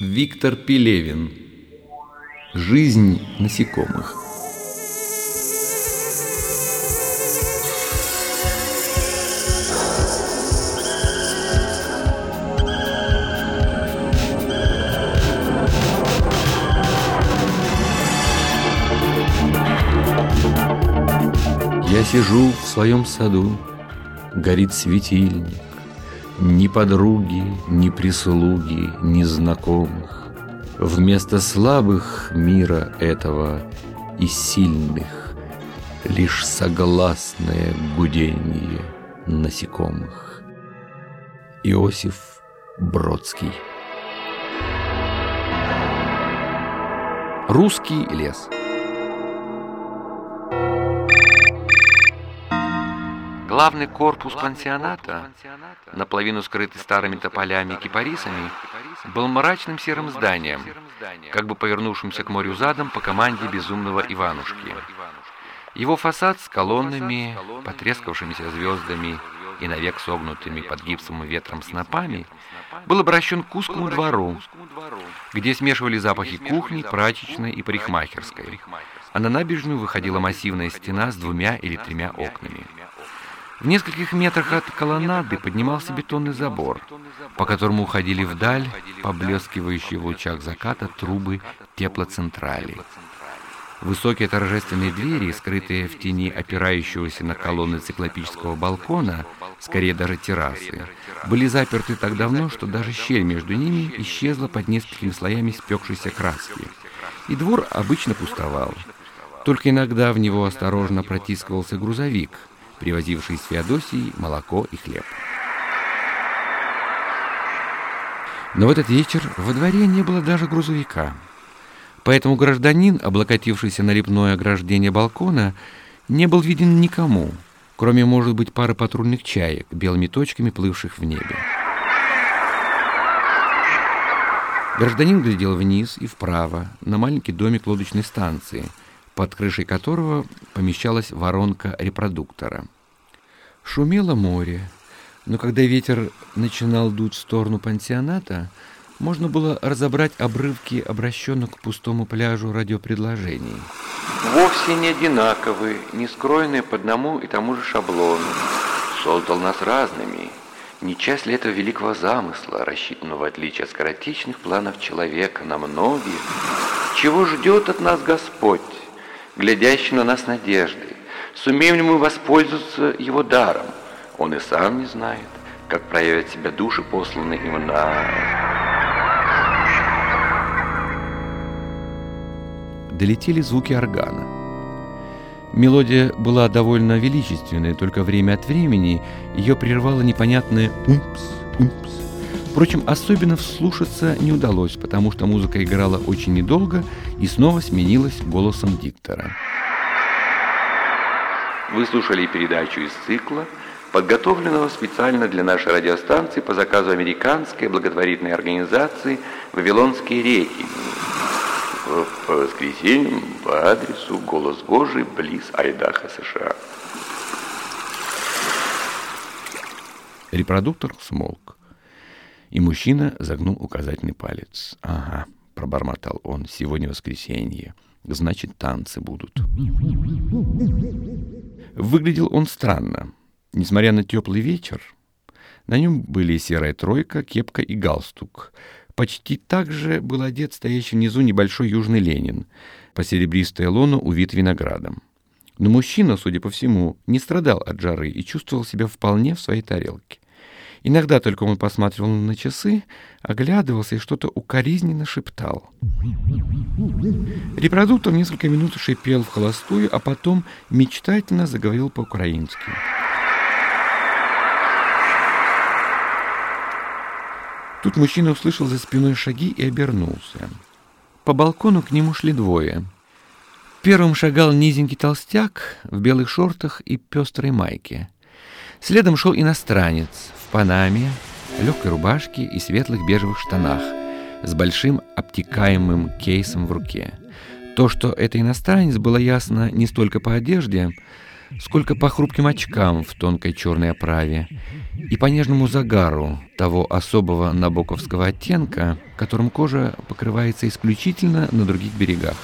Виктор Пелевин. Жизнь насекомых. Я сижу в своем саду, горит светильник, Ни подруги, ни прислуги, ни знакомых. Вместо слабых мира этого и сильных Лишь согласное гудение насекомых. Иосиф Бродский Русский лес – Главный корпус пансионата, наполовину скрытый старыми тополями и кипарисами, был мрачным серым зданием, как бы повернувшимся к морю задом по команде безумного Иванушки. Его фасад с колоннами, потрескавшимися звездами и навек согнутыми под гипсовым ветром снопами, был обращен к узкому двору, где смешивали запахи кухни, прачечной и парикмахерской, а на набережную выходила массивная стена с двумя или тремя окнами. В нескольких метрах от колоннады поднимался бетонный забор, по которому уходили вдаль поблескивающие в лучах заката трубы теплоцентрали. Высокие торжественные двери, скрытые в тени опирающегося на колонны циклопического балкона, скорее даже террасы, были заперты так давно, что даже щель между ними исчезла под несколькими слоями спекшейся краски. И двор обычно пустовал. Только иногда в него осторожно протискивался грузовик – привозивший с Феодосии молоко и хлеб. Но в этот вечер во дворе не было даже грузовика. Поэтому гражданин, облокотившийся на лепное ограждение балкона, не был виден никому, кроме, может быть, пары патрульных чаек, белыми точками плывших в небе. Гражданин глядел вниз и вправо на маленький домик лодочной станции – под крышей которого помещалась воронка репродуктора. Шумело море, но когда ветер начинал дуть в сторону пансионата, можно было разобрать обрывки обращенных к пустому пляжу радиопредложений. Вовсе не одинаковы, не скроенные по одному и тому же шаблону. Создал нас разными. Не часть ли этого великого замысла, рассчитанного в отличие от скоротечных планов человека на многие? Чего ждет от нас Господь? Глядящий на нас надеждой. Сумеем ли мы воспользоваться его даром? Он и сам не знает, как проявят себя души, посланные им на... Долетели звуки органа. Мелодия была довольно величественной, только время от времени ее прервало непонятное «умпс, умпс». Впрочем, особенно вслушаться не удалось, потому что музыка играла очень недолго и снова сменилась голосом диктора. Вы слушали передачу из цикла, подготовленного специально для нашей радиостанции по заказу американской благотворительной организации «Вавилонские реки» по воскресеньям по адресу «Голос Божий» близ Айдаха, США. Репродуктор смолк. И мужчина загнул указательный палец. «Ага», — пробормотал он, — «сегодня воскресенье. Значит, танцы будут». Выглядел он странно. Несмотря на теплый вечер, на нем были серая тройка, кепка и галстук. Почти так же был одет стоящий внизу небольшой южный Ленин, по серебристой лону увит виноградом. Но мужчина, судя по всему, не страдал от жары и чувствовал себя вполне в своей тарелке. Иногда только он посматривал на часы, оглядывался и что-то укоризненно шептал. Репродуктор несколько минут шипел в холостую, а потом мечтательно заговорил по-украински. Тут мужчина услышал за спиной шаги и обернулся. По балкону к нему шли двое. Первым шагал низенький толстяк в белых шортах и пестрой майке. Следом шел иностранец панаме, легкой рубашке и светлых бежевых штанах с большим обтекаемым кейсом в руке. То, что это иностранец, было ясно не столько по одежде, сколько по хрупким очкам в тонкой черной оправе и по нежному загару того особого набоковского оттенка, которым кожа покрывается исключительно на других берегах.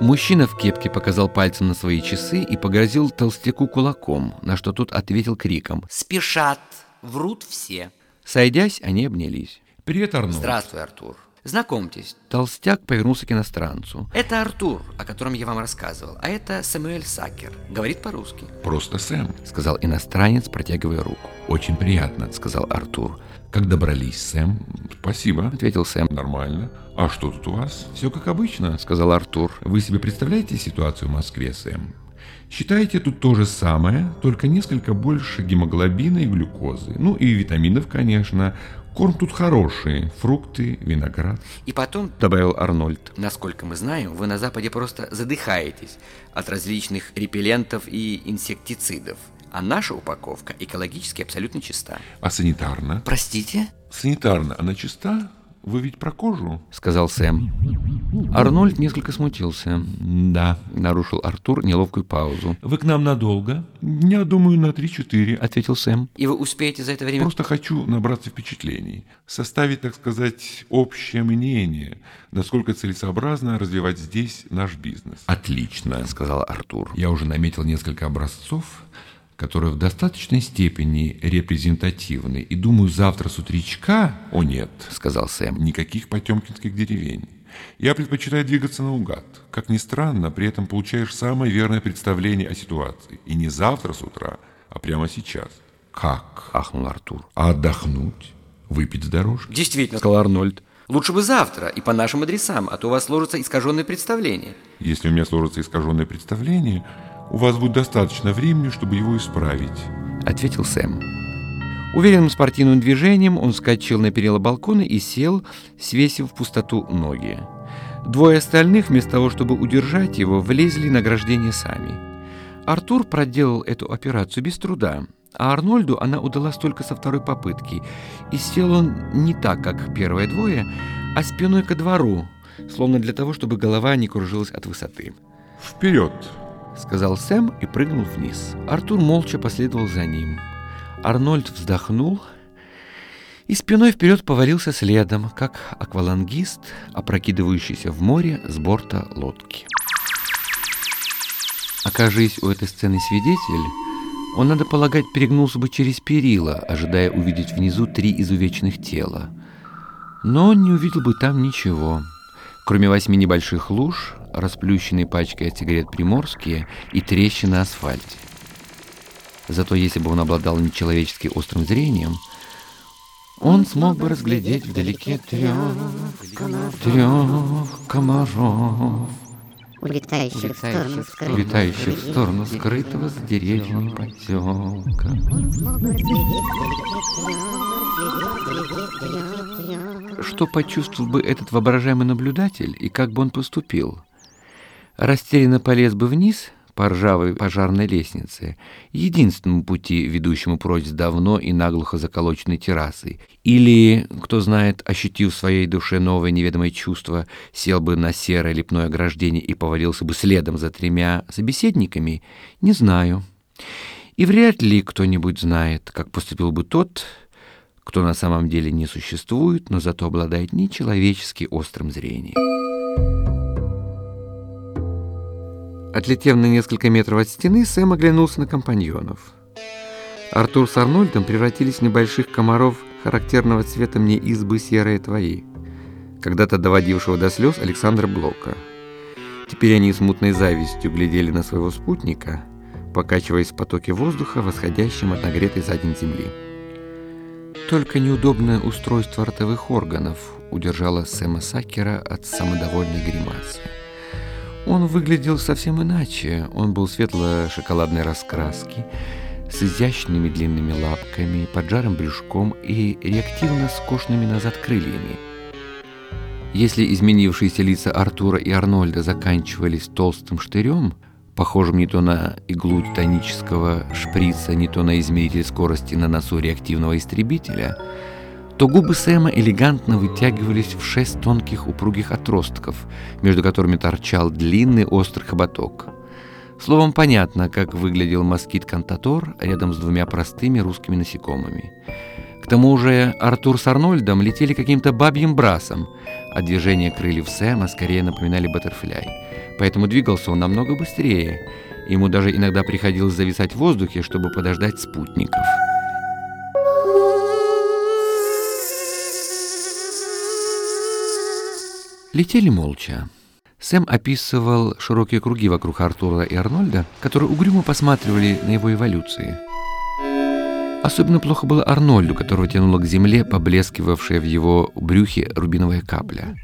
Мужчина в кепке показал пальцем на свои часы и погрозил толстяку кулаком, на что тот ответил криком «Спешат! Врут все!» Сойдясь, они обнялись. «Привет, Арнольд!» «Здравствуй, Артур!» Знакомьтесь. Толстяк повернулся к иностранцу. Это Артур, о котором я вам рассказывал, а это Самуэль Сакер. Говорит по-русски. Просто Сэм, сказал иностранец, протягивая руку. Очень приятно, сказал Артур. Как добрались, Сэм? Спасибо, ответил Сэм. Нормально. А что тут у вас? Все как обычно, сказал Артур. Вы себе представляете ситуацию в Москве, Сэм? Считайте тут то же самое, только несколько больше гемоглобина и глюкозы. Ну и витаминов, конечно. Корм тут хороший, фрукты, виноград. И потом, добавил Арнольд, насколько мы знаем, вы на Западе просто задыхаетесь от различных репеллентов и инсектицидов. А наша упаковка экологически абсолютно чиста. А санитарно? Простите? Санитарно она чиста? Вы ведь про кожу? Сказал Сэм. Арнольд несколько смутился. Да. Нарушил Артур неловкую паузу. Вы к нам надолго? Я думаю, на 3-4. Ответил Сэм. И вы успеете за это время... Просто хочу набраться впечатлений. Составить, так сказать, общее мнение. Насколько целесообразно развивать здесь наш бизнес. Отлично, сказал Артур. Я уже наметил несколько образцов которые в достаточной степени репрезентативны. И думаю, завтра с утречка... О нет, сказал Сэм. Никаких потемкинских деревень. Я предпочитаю двигаться наугад. Как ни странно, при этом получаешь самое верное представление о ситуации. И не завтра с утра, а прямо сейчас. Как? Ахнул Артур. А отдохнуть? Выпить с дорожки? Действительно, сказал Арнольд. Лучше бы завтра и по нашим адресам, а то у вас сложится искаженное представление. Если у меня сложится искаженное представление, у вас будет достаточно времени, чтобы его исправить», — ответил Сэм. Уверенным спортивным движением он скачал на перила балкона и сел, свесив в пустоту ноги. Двое остальных, вместо того, чтобы удержать его, влезли на ограждение сами. Артур проделал эту операцию без труда, а Арнольду она удалась только со второй попытки, и сел он не так, как первые двое, а спиной ко двору, словно для того, чтобы голова не кружилась от высоты. «Вперед!» Сказал Сэм и прыгнул вниз. Артур молча последовал за ним. Арнольд вздохнул и спиной вперед повалился следом, как аквалангист, опрокидывающийся в море с борта лодки. Окажись у этой сцены свидетель, он, надо полагать, перегнулся бы через перила, ожидая увидеть внизу три изувеченных тела. Но он не увидел бы там ничего, кроме восьми небольших луж, расплющенные пачкой от сигарет приморские и трещины на асфальте. Зато если бы он обладал нечеловечески острым зрением, он смог бы разглядеть вдалеке трех, трех комаров, улетающих, в сторону скрытого, улетающих в сторону скрытого за деревьями поселка. Что почувствовал бы этот воображаемый наблюдатель и как бы он поступил? растерянно полез бы вниз по ржавой пожарной лестнице, единственному пути, ведущему прочь с давно и наглухо заколоченной террасой. Или, кто знает, ощутив в своей душе новое неведомое чувство, сел бы на серое лепное ограждение и повалился бы следом за тремя собеседниками, не знаю. И вряд ли кто-нибудь знает, как поступил бы тот, кто на самом деле не существует, но зато обладает нечеловечески острым зрением. Отлетев на несколько метров от стены, Сэм оглянулся на компаньонов. Артур с Арнольдом превратились в небольших комаров характерного цвета мне избы серые твои, когда-то доводившего до слез Александра Блока. Теперь они с мутной завистью глядели на своего спутника, покачиваясь в потоке воздуха, восходящем от нагретой за земли. Только неудобное устройство ротовых органов удержало Сэма Сакера от самодовольной гримасы. Он выглядел совсем иначе. Он был светло-шоколадной раскраски, с изящными длинными лапками, поджарым брюшком и реактивно скошенными назад крыльями. Если изменившиеся лица Артура и Арнольда заканчивались толстым штырем, похожим не то на иглу тонического шприца, не то на измеритель скорости на носу реактивного истребителя, то губы Сэма элегантно вытягивались в шесть тонких упругих отростков, между которыми торчал длинный острый хоботок. Словом, понятно, как выглядел москит-кантатор рядом с двумя простыми русскими насекомыми. К тому же Артур с Арнольдом летели каким-то бабьим брасом, а движения крыльев Сэма скорее напоминали баттерфляй. Поэтому двигался он намного быстрее. Ему даже иногда приходилось зависать в воздухе, чтобы подождать спутников. Летели молча. Сэм описывал широкие круги вокруг Артура и Арнольда, которые угрюмо посматривали на его эволюции. Особенно плохо было Арнольду, которого тянуло к земле поблескивавшая в его брюхе рубиновая капля.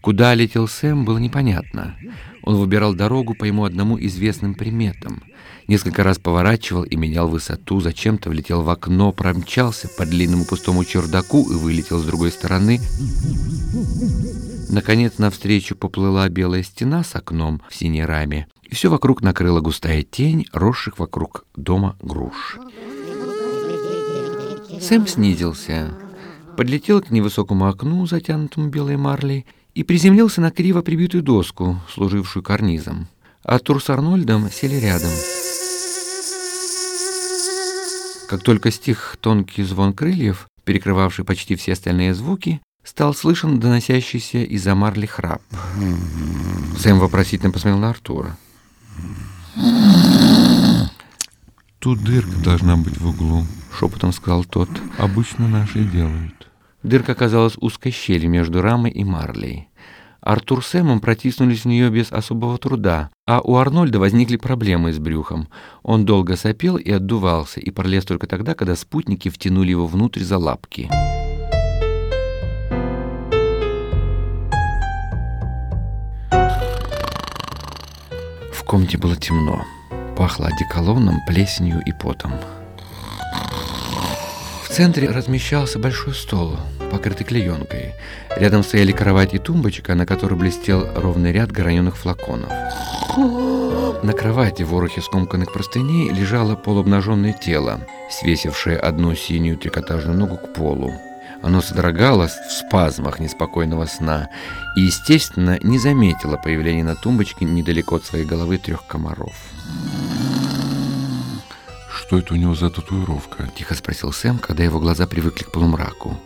Куда летел Сэм, было непонятно. Он выбирал дорогу по ему одному известным приметам. Несколько раз поворачивал и менял высоту, зачем-то влетел в окно, промчался по длинному пустому чердаку и вылетел с другой стороны. Наконец навстречу поплыла белая стена с окном в синей раме, и все вокруг накрыла густая тень росших вокруг дома груш. Сэм снизился, подлетел к невысокому окну, затянутому белой марлей, и приземлился на криво прибитую доску, служившую карнизом. Артур с Арнольдом сели рядом. Как только стих тонкий звон крыльев, перекрывавший почти все остальные звуки, стал слышен доносящийся из-за марли храп. Сэм вопросительно посмотрел на Артура. Тут дырка должна быть в углу, шепотом сказал тот. Обычно наши делают. Дырка оказалась узкой щелью между рамой и марлей. Артур с Сэмом протиснулись в нее без особого труда, а у Арнольда возникли проблемы с брюхом. Он долго сопел и отдувался, и пролез только тогда, когда спутники втянули его внутрь за лапки. Комнате было темно. Пахло одеколоном, плесенью и потом. В центре размещался большой стол, покрытый клеенкой. Рядом стояли кровать и тумбочка, на которой блестел ровный ряд граненых флаконов. На кровати в ворохе скомканных простыней лежало полуобнаженное тело, свесившее одну синюю трикотажную ногу к полу. Оно содрогалось в спазмах неспокойного сна и, естественно, не заметило появления на тумбочке недалеко от своей головы трех комаров. «Что это у него за татуировка?» – тихо спросил Сэм, когда его глаза привыкли к полумраку.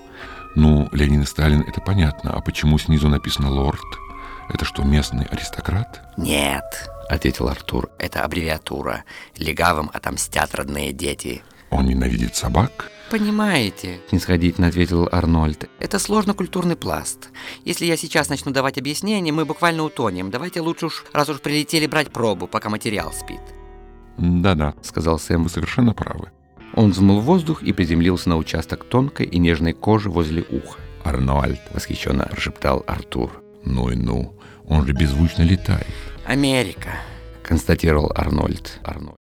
«Ну, Ленин и Сталин – это понятно. А почему снизу написано «Лорд»? Это что, местный аристократ?» «Нет», – ответил Артур. «Это аббревиатура. Легавым отомстят родные дети». «Он ненавидит собак?» Понимаете, снисходительно ответил Арнольд. Это сложно культурный пласт. Если я сейчас начну давать объяснения, мы буквально утонем. Давайте лучше уж, раз уж прилетели, брать пробу, пока материал спит. Да-да, сказал Сэм, вы совершенно правы. Он взмыл воздух и приземлился на участок тонкой и нежной кожи возле уха. «Арнольд!» — восхищенно прошептал Артур. «Ну и ну, он же беззвучно летает». «Америка!» — констатировал Арнольд. Арнольд.